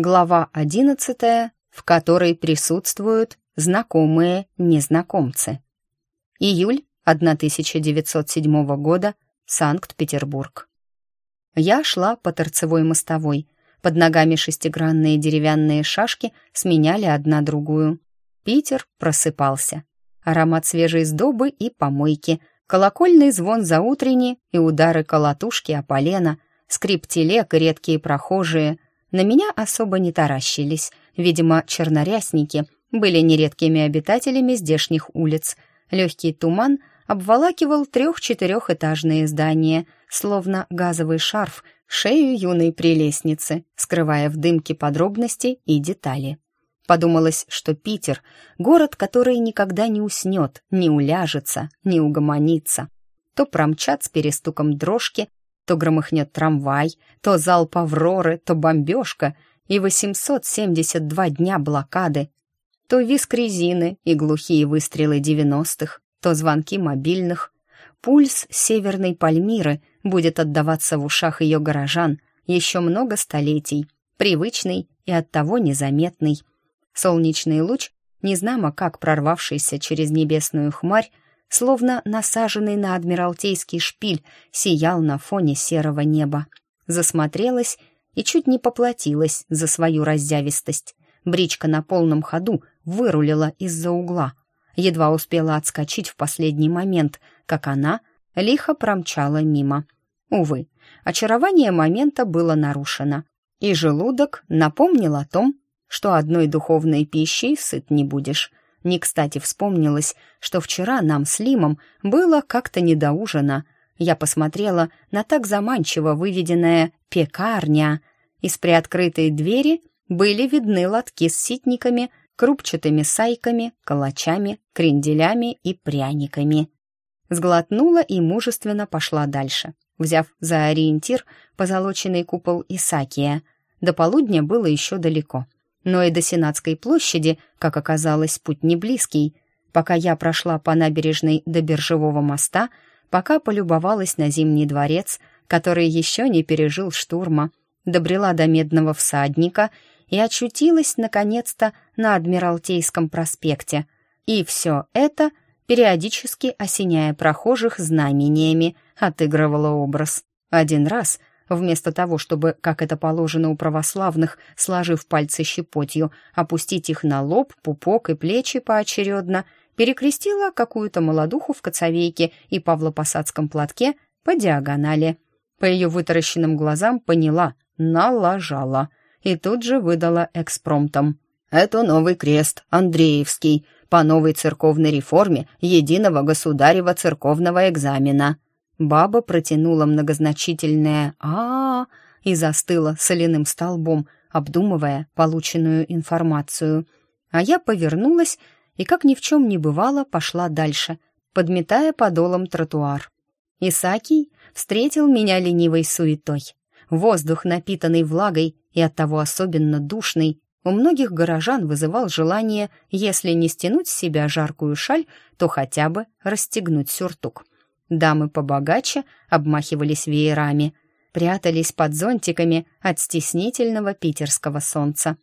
Глава 11, в которой присутствуют знакомые незнакомцы. Июль 1907 года, Санкт-Петербург. Я шла по торцевой мостовой. Под ногами шестигранные деревянные шашки сменяли одна другую. Питер просыпался. Аромат свежей сдобы и помойки, колокольный звон за утренней и удары колотушки о полено, скрип телег и редкие прохожие — на меня особо не таращились. Видимо, чернорясники были нередкими обитателями здешних улиц. Легкий туман обволакивал трех-четырехэтажные здания, словно газовый шарф, шею юной прелестницы, скрывая в дымке подробности и детали. Подумалось, что Питер — город, который никогда не уснет, не уляжется, не угомонится. То промчат с перестуком дрожки, то громыхнет трамвай, то залп «Авроры», то бомбежка и 872 дня блокады. То виск резины и глухие выстрелы 90-х, то звонки мобильных. Пульс северной Пальмиры будет отдаваться в ушах ее горожан еще много столетий, привычный и оттого незаметный. Солнечный луч, незнамо как прорвавшийся через небесную хмарь, словно насаженный на адмиралтейский шпиль, сиял на фоне серого неба. Засмотрелась и чуть не поплатилась за свою раззявистость. Бричка на полном ходу вырулила из-за угла. Едва успела отскочить в последний момент, как она лихо промчала мимо. Увы, очарование момента было нарушено, и желудок напомнил о том, что одной духовной пищей сыт не будешь. Не кстати вспомнилось, что вчера нам с Лимом было как-то не до ужина. Я посмотрела на так заманчиво выведенное «пекарня». Из приоткрытой двери были видны лотки с ситниками, крупчатыми сайками, калачами, кренделями и пряниками. Сглотнула и мужественно пошла дальше, взяв за ориентир позолоченный купол Исакия. До полудня было еще далеко — но и до Сенатской площади, как оказалось, путь не близкий. Пока я прошла по набережной до Биржевого моста, пока полюбовалась на Зимний дворец, который еще не пережил штурма, добрела до Медного всадника и очутилась, наконец-то, на Адмиралтейском проспекте. И все это, периодически осеняя прохожих знамениями, отыгрывала образ. Один раз вместо того, чтобы, как это положено у православных, сложив пальцы щепотью, опустить их на лоб, пупок и плечи поочередно, перекрестила какую-то молодуху в коцовейке и павлопосадском платке по диагонали. По ее вытаращенным глазам поняла, налажала, и тут же выдала экспромтом. «Это новый крест, Андреевский, по новой церковной реформе единого государева церковного экзамена». Баба протянула многозначительное а, -а, -а и застыла соляным столбом, обдумывая полученную информацию. А я повернулась и, как ни в чем не бывало, пошла дальше, подметая подолом тротуар. Исакий встретил меня ленивой суетой. Воздух, напитанный влагой и оттого особенно душный, у многих горожан вызывал желание, если не стянуть с себя жаркую шаль, то хотя бы расстегнуть сюртук. Дамы побогаче обмахивались веерами, прятались под зонтиками от стеснительного питерского солнца.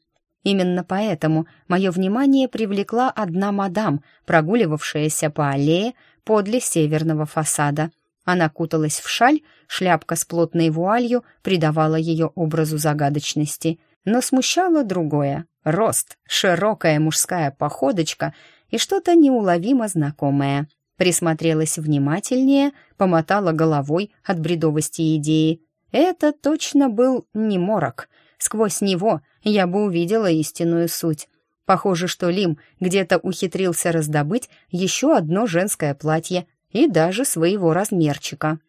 Именно поэтому мое внимание привлекла одна мадам, прогуливавшаяся по аллее подле северного фасада. Она куталась в шаль, шляпка с плотной вуалью придавала ее образу загадочности. Но смущало другое — рост, широкая мужская походочка и что-то неуловимо знакомое — Присмотрелась внимательнее, помотала головой от бредовости идеи. Это точно был не морок. Сквозь него я бы увидела истинную суть. Похоже, что Лим где-то ухитрился раздобыть еще одно женское платье и даже своего размерчика.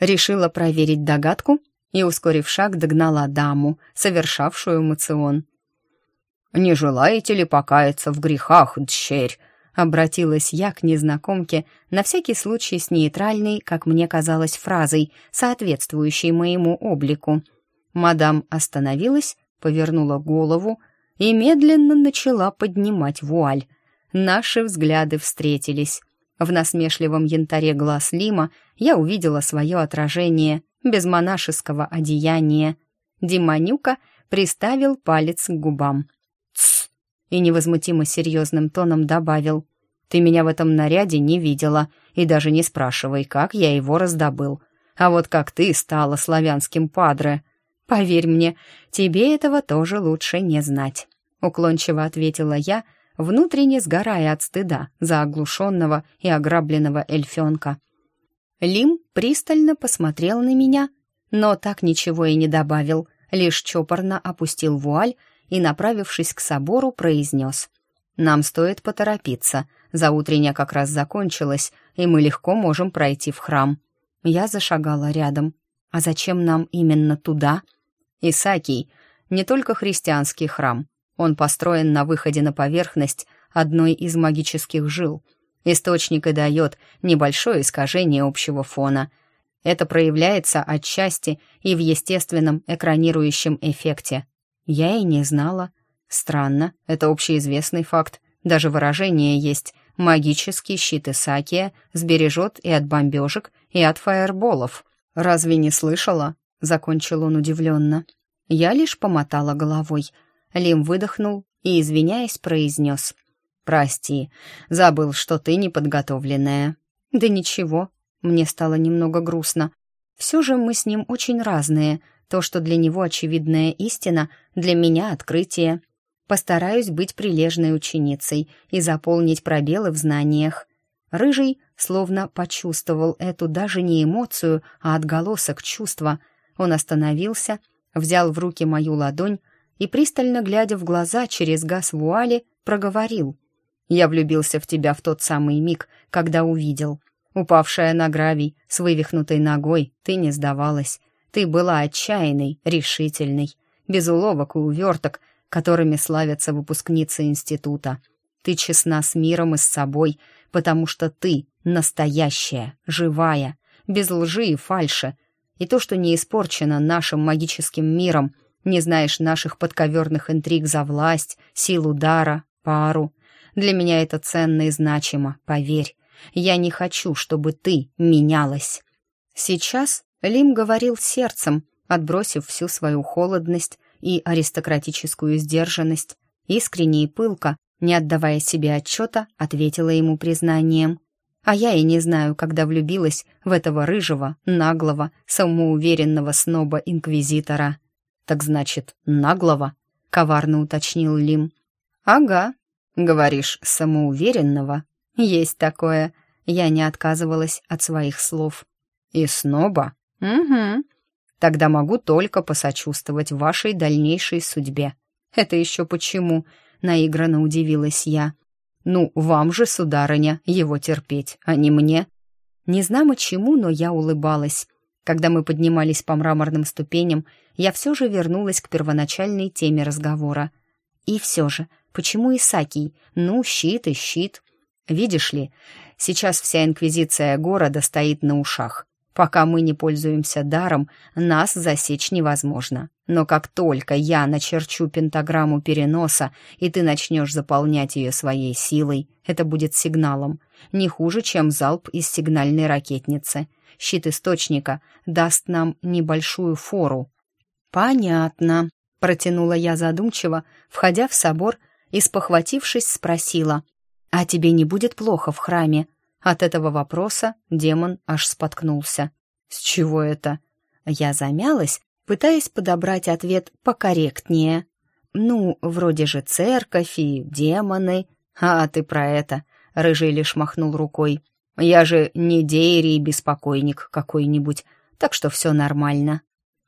Решила проверить догадку и, ускорив шаг, догнала даму, совершавшую мацион. «Не желаете ли покаяться в грехах, дщерь?» Обратилась я к незнакомке, на всякий случай с нейтральной, как мне казалось, фразой, соответствующей моему облику. Мадам остановилась, повернула голову и медленно начала поднимать вуаль. Наши взгляды встретились. В насмешливом янтаре глаз Лима я увидела свое отражение без монашеского одеяния. Диманюка приставил палец к губам и невозмутимо серьезным тоном добавил. «Ты меня в этом наряде не видела, и даже не спрашивай, как я его раздобыл. А вот как ты стала славянским падре. Поверь мне, тебе этого тоже лучше не знать», — уклончиво ответила я, внутренне сгорая от стыда за оглушенного и ограбленного эльфенка. Лим пристально посмотрел на меня, но так ничего и не добавил, лишь чопорно опустил вуаль и, направившись к собору, произнес. «Нам стоит поторопиться. За Заутренняя как раз закончилась, и мы легко можем пройти в храм». Я зашагала рядом. «А зачем нам именно туда?» «Исакий — не только христианский храм. Он построен на выходе на поверхность одной из магических жил. Источник и дает небольшое искажение общего фона. Это проявляется отчасти и в естественном экранирующем эффекте — я и не знала. Странно, это общеизвестный факт. Даже выражение есть. Магический щит Исакия сбережет и от бомбежек, и от фаерболов. Разве не слышала? Закончил он удивленно. Я лишь помотала головой. Лим выдохнул и, извиняясь, произнес. «Прости, забыл, что ты неподготовленная». «Да ничего», мне стало немного грустно. Все же мы с ним очень разные, то, что для него очевидная истина, для меня открытие. Постараюсь быть прилежной ученицей и заполнить пробелы в знаниях. Рыжий словно почувствовал эту даже не эмоцию, а отголосок чувства. Он остановился, взял в руки мою ладонь и, пристально глядя в глаза через газ вуали, проговорил. «Я влюбился в тебя в тот самый миг, когда увидел. Упавшая на гравий, с вывихнутой ногой, ты не сдавалась. Ты была отчаянной, решительной, без уловок и уверток, которыми славятся выпускницы института. Ты честна с миром и с собой, потому что ты настоящая, живая, без лжи и фальши. И то, что не испорчено нашим магическим миром, не знаешь наших подковерных интриг за власть, силу удара, пару. Для меня это ценно и значимо, поверь. Я не хочу, чтобы ты менялась. Сейчас Лим говорил сердцем, отбросив всю свою холодность и аристократическую сдержанность, искренне и пылко, не отдавая себе отчета, ответила ему признанием. А я и не знаю, когда влюбилась в этого рыжего, наглого, самоуверенного сноба-инквизитора. «Так значит, наглого?» — коварно уточнил Лим. «Ага», — говоришь, самоуверенного. Есть такое. Я не отказывалась от своих слов. «И сноба?» «Угу. Тогда могу только посочувствовать вашей дальнейшей судьбе». «Это еще почему?» — наигранно удивилась я. «Ну, вам же, сударыня, его терпеть, а не мне». Не знамо чему, но я улыбалась. Когда мы поднимались по мраморным ступеням, я все же вернулась к первоначальной теме разговора. И все же, почему Исакий? Ну, щит и щит. Видишь ли, сейчас вся инквизиция города стоит на ушах. Пока мы не пользуемся даром, нас засечь невозможно. Но как только я начерчу пентаграмму переноса, и ты начнешь заполнять ее своей силой, это будет сигналом. Не хуже, чем залп из сигнальной ракетницы. Щит источника даст нам небольшую фору. «Понятно», — протянула я задумчиво, входя в собор и, спохватившись, спросила. «А тебе не будет плохо в храме?» От этого вопроса демон аж споткнулся. «С чего это?» Я замялась, пытаясь подобрать ответ покорректнее. «Ну, вроде же церковь и демоны». «А ты про это!» — Рыжий лишь махнул рукой. «Я же не деерий беспокойник какой-нибудь, так что все нормально.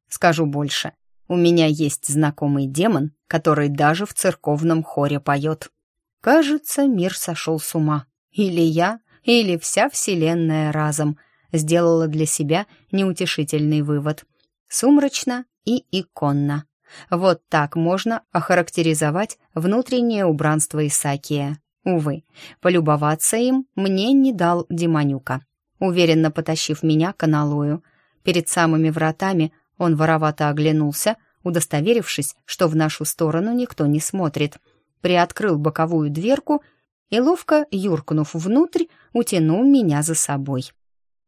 Скажу больше. У меня есть знакомый демон, который даже в церковном хоре поет. Кажется, мир сошел с ума. Или я или вся Вселенная разом, сделала для себя неутешительный вывод. Сумрачно и иконно. Вот так можно охарактеризовать внутреннее убранство Исаакия. Увы, полюбоваться им мне не дал Демонюка, уверенно потащив меня к аналою. Перед самыми вратами он воровато оглянулся, удостоверившись, что в нашу сторону никто не смотрит. Приоткрыл боковую дверку — и, ловко юркнув внутрь, утянул меня за собой.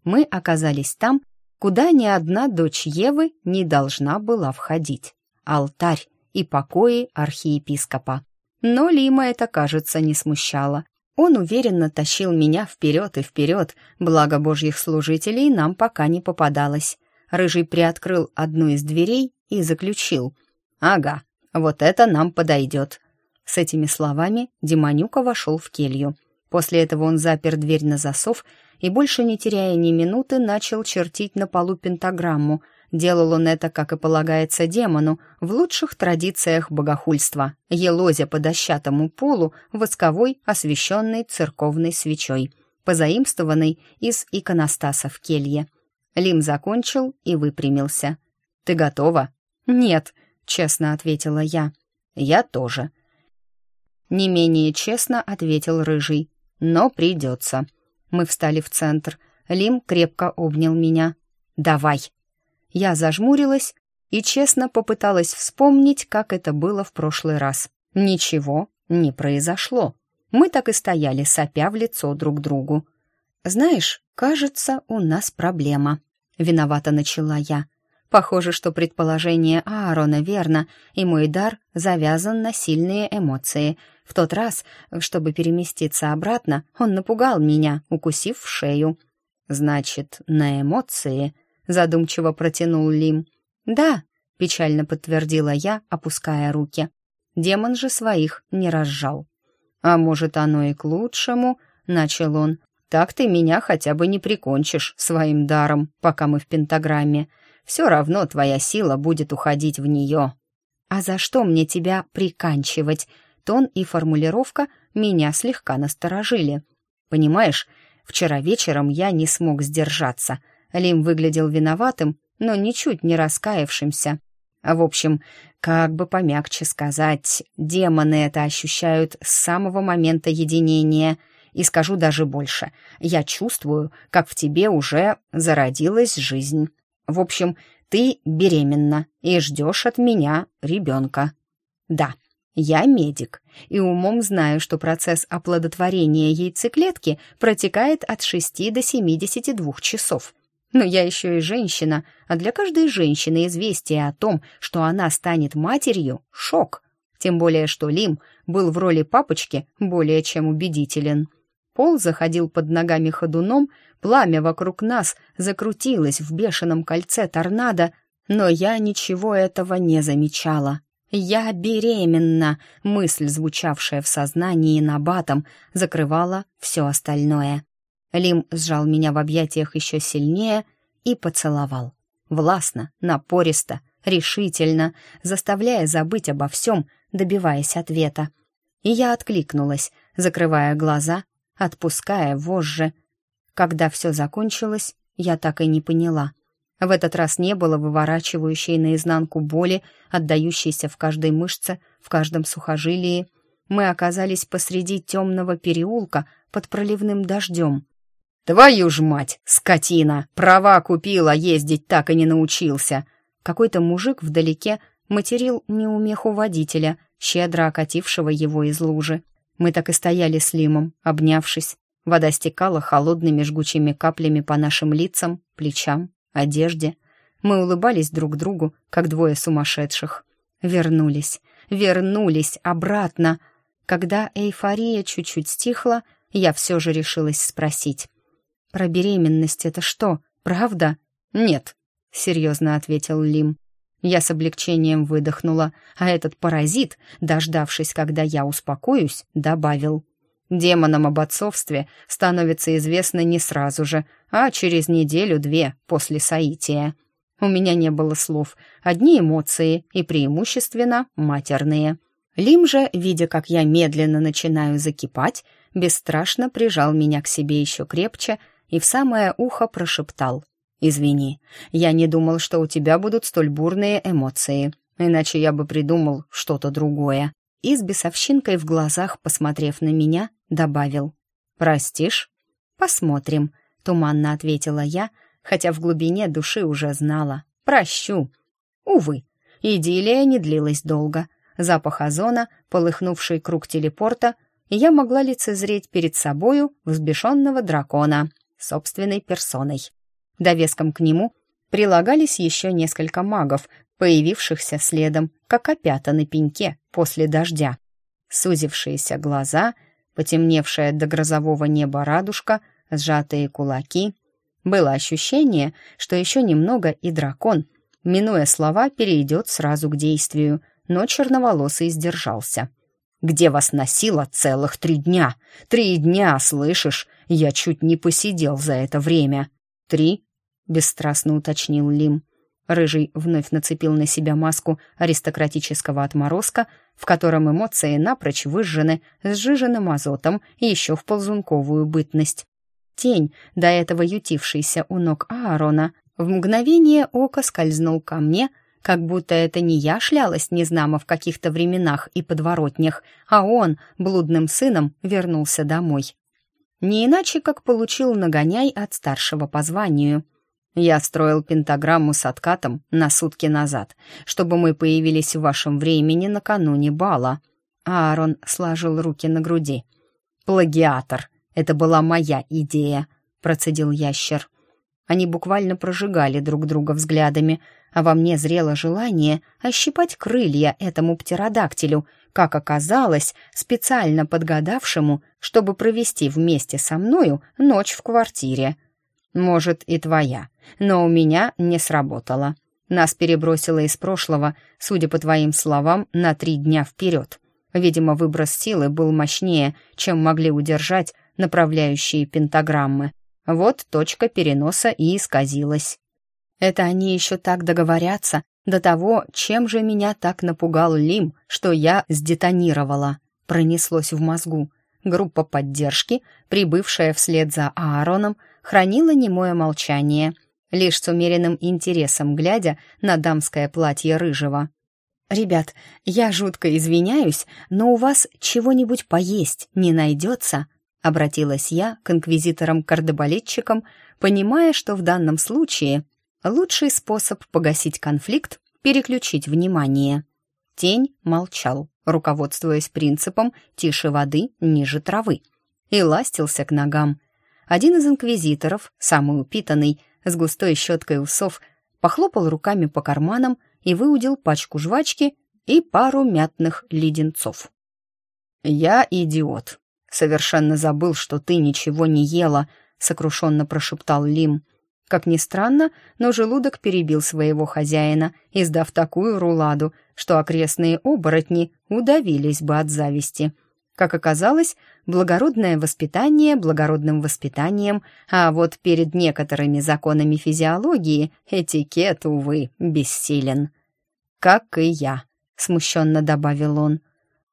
Мы оказались там, куда ни одна дочь Евы не должна была входить. Алтарь и покои архиепископа. Но Лима это, кажется, не смущало. Он уверенно тащил меня вперед и вперед, благо божьих служителей нам пока не попадалось. Рыжий приоткрыл одну из дверей и заключил. «Ага, вот это нам подойдет. С этими словами Демонюка вошел в келью. После этого он запер дверь на засов и, больше не теряя ни минуты, начал чертить на полу пентаграмму. Делал он это, как и полагается демону, в лучших традициях богохульства, елозя по дощатому полу восковой, освещенной церковной свечой, позаимствованной из иконостаса в келье. Лим закончил и выпрямился. «Ты готова?» «Нет», — честно ответила я. «Я тоже», не менее честно ответил Рыжий. Но придется. Мы встали в центр. Лим крепко обнял меня. «Давай!» Я зажмурилась и честно попыталась вспомнить, как это было в прошлый раз. Ничего не произошло. Мы так и стояли, сопя в лицо друг другу. «Знаешь, кажется, у нас проблема», — виновато начала я. «Похоже, что предположение Аарона верно, и мой дар завязан на сильные эмоции. В тот раз, чтобы переместиться обратно, он напугал меня, укусив в шею. «Значит, на эмоции?» — задумчиво протянул Лим. «Да», — печально подтвердила я, опуская руки. Демон же своих не разжал. «А может, оно и к лучшему?» — начал он. «Так ты меня хотя бы не прикончишь своим даром, пока мы в пентаграмме. Все равно твоя сила будет уходить в нее». «А за что мне тебя приканчивать?» тон и формулировка меня слегка насторожили. «Понимаешь, вчера вечером я не смог сдержаться. Лим выглядел виноватым, но ничуть не раскаявшимся. А В общем, как бы помягче сказать, демоны это ощущают с самого момента единения. И скажу даже больше. Я чувствую, как в тебе уже зародилась жизнь. В общем, ты беременна и ждешь от меня ребенка. Да, я медик, и умом знаю, что процесс оплодотворения яйцеклетки протекает от 6 до 72 часов. Но я еще и женщина, а для каждой женщины известие о том, что она станет матерью — шок. Тем более, что Лим был в роли папочки более чем убедителен. Пол заходил под ногами ходуном, пламя вокруг нас закрутилось в бешеном кольце торнадо, но я ничего этого не замечала. «Я беременна!» — мысль, звучавшая в сознании на батом, закрывала все остальное. Лим сжал меня в объятиях еще сильнее и поцеловал. Властно, напористо, решительно, заставляя забыть обо всем, добиваясь ответа. И я откликнулась, закрывая глаза, отпуская вожжи. Когда все закончилось, я так и не поняла — в этот раз не было выворачивающей наизнанку боли, отдающейся в каждой мышце, в каждом сухожилии. Мы оказались посреди темного переулка под проливным дождем. «Твою ж мать, скотина! Права купила, ездить так и не научился!» Какой-то мужик вдалеке материл неумеху водителя, щедро окатившего его из лужи. Мы так и стояли с Лимом, обнявшись. Вода стекала холодными жгучими каплями по нашим лицам, плечам, одежде. Мы улыбались друг другу, как двое сумасшедших. Вернулись, вернулись обратно. Когда эйфория чуть-чуть стихла, я все же решилась спросить. «Про беременность это что, правда?» «Нет», — серьезно ответил Лим. Я с облегчением выдохнула, а этот паразит, дождавшись, когда я успокоюсь, добавил. Демонам об отцовстве становится известно не сразу же, а через неделю-две после соития. У меня не было слов, одни эмоции и преимущественно матерные. Лим же, видя, как я медленно начинаю закипать, бесстрашно прижал меня к себе еще крепче и в самое ухо прошептал. «Извини, я не думал, что у тебя будут столь бурные эмоции, иначе я бы придумал что-то другое». И с бесовщинкой в глазах, посмотрев на меня, добавил. «Простишь?» «Посмотрим», Туманно ответила я, хотя в глубине души уже знала. «Прощу». Увы, идиллия не длилась долго. Запах озона, полыхнувший круг телепорта, и я могла лицезреть перед собою взбешенного дракона собственной персоной. Довеском к нему прилагались еще несколько магов, появившихся следом, как опята на пеньке после дождя. Сузившиеся глаза, потемневшая до грозового неба радужка — сжатые кулаки. Было ощущение, что еще немного и дракон, минуя слова, перейдет сразу к действию, но черноволосый сдержался. «Где вас носило целых три дня? Три дня, слышишь? Я чуть не посидел за это время». «Три?» — бесстрастно уточнил Лим. Рыжий вновь нацепил на себя маску аристократического отморозка, в котором эмоции напрочь выжжены сжиженным азотом и еще в ползунковую бытность. Тень, до этого ютившийся у ног Аарона, в мгновение ока скользнул ко мне, как будто это не я шлялась незнамо в каких-то временах и подворотнях, а он, блудным сыном, вернулся домой. Не иначе, как получил нагоняй от старшего по званию. Я строил пентаграмму с откатом на сутки назад, чтобы мы появились в вашем времени накануне бала. Аарон сложил руки на груди. «Плагиатор!» Это была моя идея», — процедил ящер. Они буквально прожигали друг друга взглядами, а во мне зрело желание ощипать крылья этому птеродактилю, как оказалось, специально подгадавшему, чтобы провести вместе со мною ночь в квартире. «Может, и твоя, но у меня не сработало. Нас перебросило из прошлого, судя по твоим словам, на три дня вперед. Видимо, выброс силы был мощнее, чем могли удержать направляющие пентаграммы. Вот точка переноса и исказилась. Это они еще так договорятся до того, чем же меня так напугал Лим, что я сдетонировала. Пронеслось в мозгу. Группа поддержки, прибывшая вслед за Аароном, хранила немое молчание, лишь с умеренным интересом глядя на дамское платье рыжего. «Ребят, я жутко извиняюсь, но у вас чего-нибудь поесть не найдется?» Обратилась я к инквизиторам-кардебалетчикам, понимая, что в данном случае лучший способ погасить конфликт — переключить внимание. Тень молчал, руководствуясь принципом «тише воды, ниже травы», и ластился к ногам. Один из инквизиторов, самый упитанный, с густой щеткой усов, похлопал руками по карманам и выудил пачку жвачки и пару мятных леденцов. «Я идиот», «Совершенно забыл, что ты ничего не ела», — сокрушенно прошептал Лим. Как ни странно, но желудок перебил своего хозяина, издав такую руладу, что окрестные оборотни удавились бы от зависти. Как оказалось, благородное воспитание благородным воспитанием, а вот перед некоторыми законами физиологии этикет, увы, бессилен. «Как и я», — смущенно добавил он.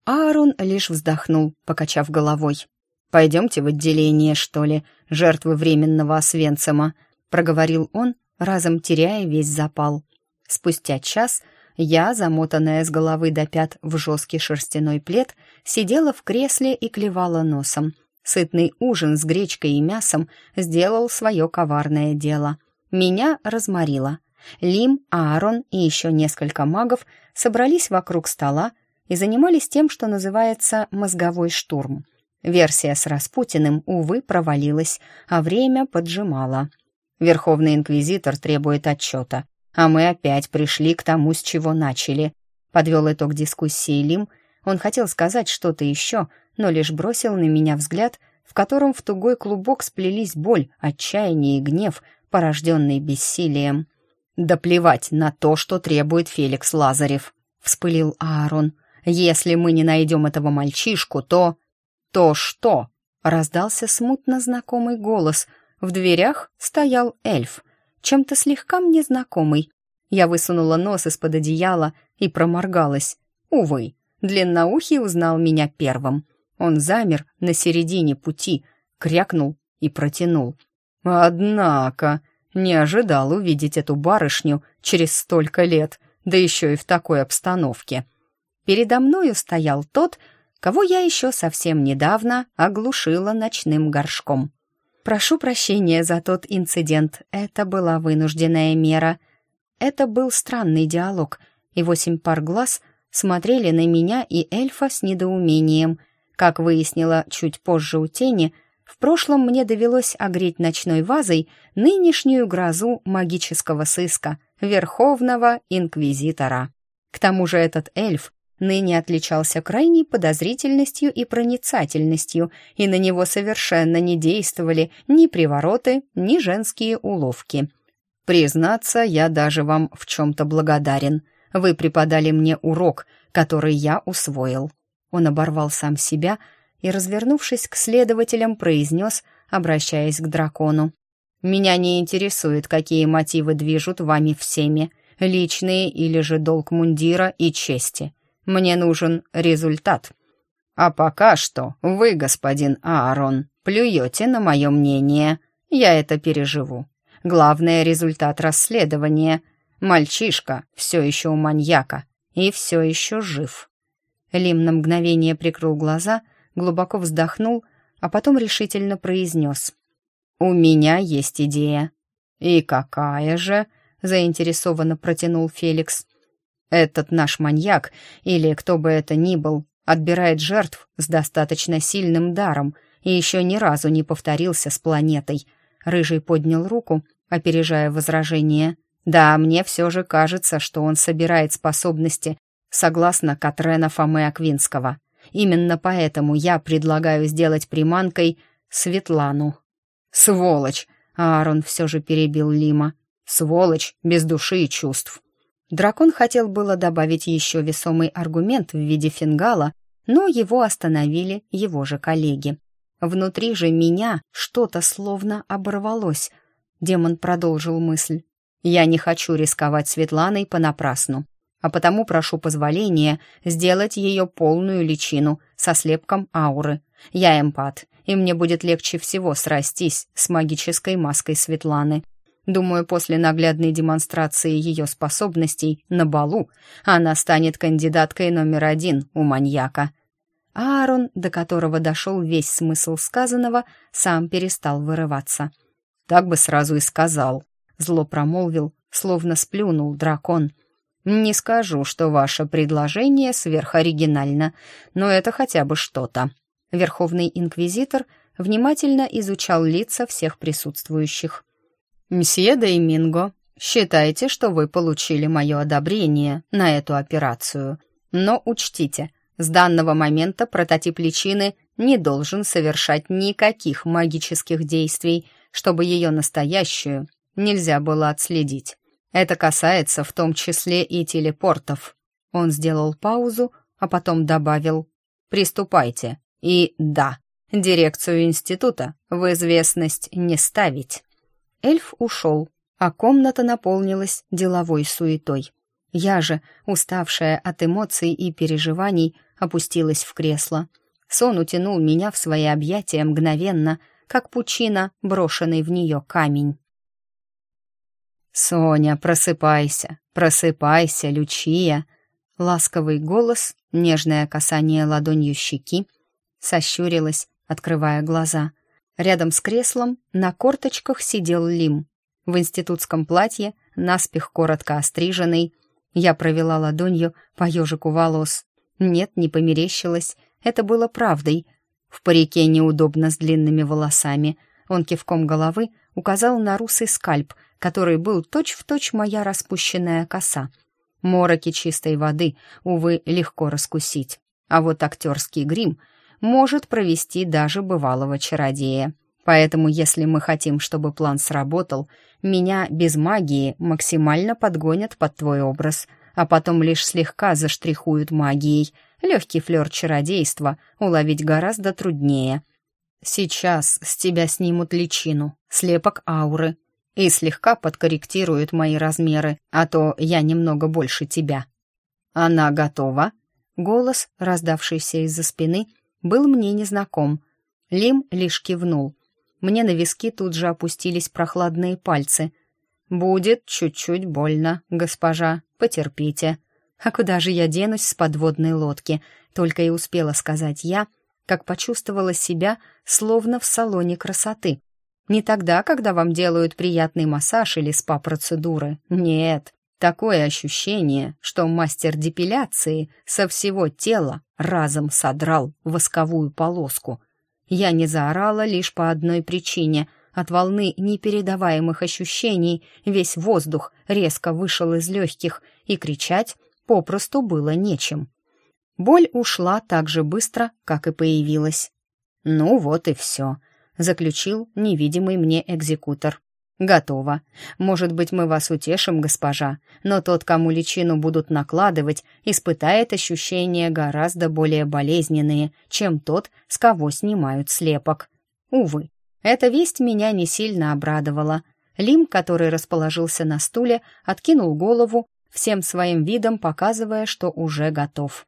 Аарон лишь вздохнул, покачав головой. «Пойдемте в отделение, что ли, жертвы временного Освенцима», — проговорил он, разом теряя весь запал. Спустя час я, замотанная с головы до пят в жесткий шерстяной плед, сидела в кресле и клевала носом. Сытный ужин с гречкой и мясом сделал свое коварное дело. Меня разморило. Лим, Аарон и еще несколько магов собрались вокруг стола, и занимались тем, что называется «мозговой штурм». Версия с Распутиным, увы, провалилась, а время поджимало. Верховный инквизитор требует отчета, а мы опять пришли к тому, с чего начали. Подвел итог дискуссии Лим. Он хотел сказать что-то еще, но лишь бросил на меня взгляд, в котором в тугой клубок сплелись боль, отчаяние и гнев, порожденный бессилием. «Да плевать на то, что требует Феликс Лазарев», — вспылил Аарон. Если мы не найдем этого мальчишку, то... То что? Раздался смутно знакомый голос. В дверях стоял эльф, чем-то слегка мне знакомый. Я высунула нос из-под одеяла и проморгалась. Увы, длинноухий узнал меня первым. Он замер на середине пути, крякнул и протянул. «Однако, не ожидал увидеть эту барышню через столько лет, да еще и в такой обстановке. Передо мною стоял тот, кого я еще совсем недавно оглушила ночным горшком. Прошу прощения за тот инцидент, это была вынужденная мера. Это был странный диалог, и восемь пар глаз смотрели на меня и эльфа с недоумением. Как выяснила чуть позже у тени, в прошлом мне довелось огреть ночной вазой нынешнюю грозу магического сыска, верховного инквизитора. К тому же этот эльф ныне отличался крайней подозрительностью и проницательностью, и на него совершенно не действовали ни привороты, ни женские уловки. «Признаться, я даже вам в чем-то благодарен. Вы преподали мне урок, который я усвоил». Он оборвал сам себя и, развернувшись к следователям, произнес, обращаясь к дракону. «Меня не интересует, какие мотивы движут вами всеми, личные или же долг мундира и чести. Мне нужен результат. А пока что вы, господин Аарон, плюете на мое мнение. Я это переживу. Главное — результат расследования. Мальчишка все еще у маньяка и все еще жив. Лим на мгновение прикрыл глаза, глубоко вздохнул, а потом решительно произнес. «У меня есть идея». «И какая же?» — заинтересованно протянул Феликс. Этот наш маньяк, или кто бы это ни был, отбирает жертв с достаточно сильным даром и еще ни разу не повторился с планетой. Рыжий поднял руку, опережая возражение. «Да, мне все же кажется, что он собирает способности, согласно Катрена Фомы Аквинского. Именно поэтому я предлагаю сделать приманкой Светлану». «Сволочь!» — Аарон все же перебил Лима. «Сволочь без души и чувств. Дракон хотел было добавить еще весомый аргумент в виде фингала, но его остановили его же коллеги. Внутри же меня что-то словно оборвалось. Демон продолжил мысль. «Я не хочу рисковать Светланой понапрасну, а потому прошу позволения сделать ее полную личину со слепком ауры. Я эмпат, и мне будет легче всего срастись с магической маской Светланы». Думаю, после наглядной демонстрации ее способностей на балу она станет кандидаткой номер один у маньяка. Аарон, до которого дошел весь смысл сказанного, сам перестал вырываться. «Так бы сразу и сказал», — зло промолвил, словно сплюнул дракон. «Не скажу, что ваше предложение сверхоригинально, но это хотя бы что-то». Верховный инквизитор внимательно изучал лица всех присутствующих. «Мсье Дейминго, считайте, что вы получили мое одобрение на эту операцию. Но учтите, с данного момента прототип личины не должен совершать никаких магических действий, чтобы ее настоящую нельзя было отследить. Это касается в том числе и телепортов». Он сделал паузу, а потом добавил «Приступайте». И да, дирекцию института в известность не ставить. Эльф ушел, а комната наполнилась деловой суетой. Я же, уставшая от эмоций и переживаний, опустилась в кресло. Сон утянул меня в свои объятия мгновенно, как пучина, брошенный в нее камень. «Соня, просыпайся, просыпайся, Лючия!» Ласковый голос, нежное касание ладонью щеки, сощурилась, открывая глаза — Рядом с креслом на корточках сидел Лим. В институтском платье, наспех коротко остриженный. Я провела ладонью по ежику волос. Нет, не померещилось, это было правдой. В парике неудобно с длинными волосами. Он кивком головы указал на русый скальп, который был точь-в-точь точь моя распущенная коса. Мороки чистой воды, увы, легко раскусить. А вот актерский грим — может провести даже бывалого чародея. Поэтому, если мы хотим, чтобы план сработал, меня без магии максимально подгонят под твой образ, а потом лишь слегка заштрихуют магией. Легкий флер чародейства уловить гораздо труднее. Сейчас с тебя снимут личину, слепок ауры и слегка подкорректируют мои размеры, а то я немного больше тебя. Она готова? Голос, раздавшийся из-за спины, был мне незнаком. Лим лишь кивнул. Мне на виски тут же опустились прохладные пальцы. «Будет чуть-чуть больно, госпожа, потерпите». «А куда же я денусь с подводной лодки?» Только и успела сказать я, как почувствовала себя словно в салоне красоты. Не тогда, когда вам делают приятный массаж или спа-процедуры. Нет, такое ощущение, что мастер депиляции со всего тела разом содрал восковую полоску. Я не заорала лишь по одной причине. От волны непередаваемых ощущений весь воздух резко вышел из легких, и кричать попросту было нечем. Боль ушла так же быстро, как и появилась. «Ну вот и все», — заключил невидимый мне экзекутор. «Готово. Может быть, мы вас утешим, госпожа, но тот, кому личину будут накладывать, испытает ощущения гораздо более болезненные, чем тот, с кого снимают слепок. Увы, эта весть меня не сильно обрадовала. Лим, который расположился на стуле, откинул голову, всем своим видом показывая, что уже готов.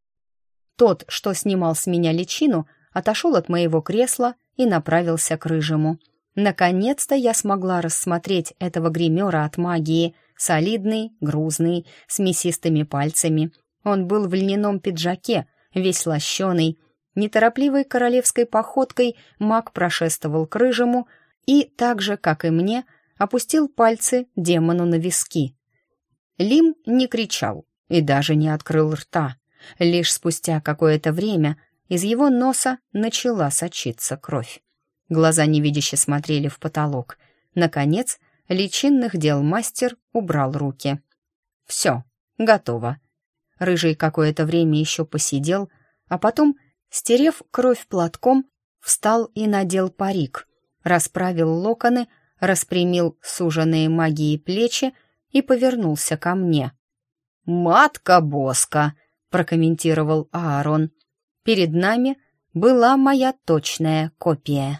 Тот, что снимал с меня личину, отошел от моего кресла и направился к рыжему — Наконец-то я смогла рассмотреть этого гримера от магии. Солидный, грузный, с мясистыми пальцами. Он был в льняном пиджаке, весь лощеный. Неторопливой королевской походкой маг прошествовал к рыжему и, так же, как и мне, опустил пальцы демону на виски. Лим не кричал и даже не открыл рта. Лишь спустя какое-то время из его носа начала сочиться кровь. Глаза невидяще смотрели в потолок. Наконец, личинных дел мастер убрал руки. «Все, готово». Рыжий какое-то время еще посидел, а потом, стерев кровь платком, встал и надел парик, расправил локоны, распрямил суженные магии плечи и повернулся ко мне. «Матка Боска!» — прокомментировал Аарон. «Перед нами была моя точная копия».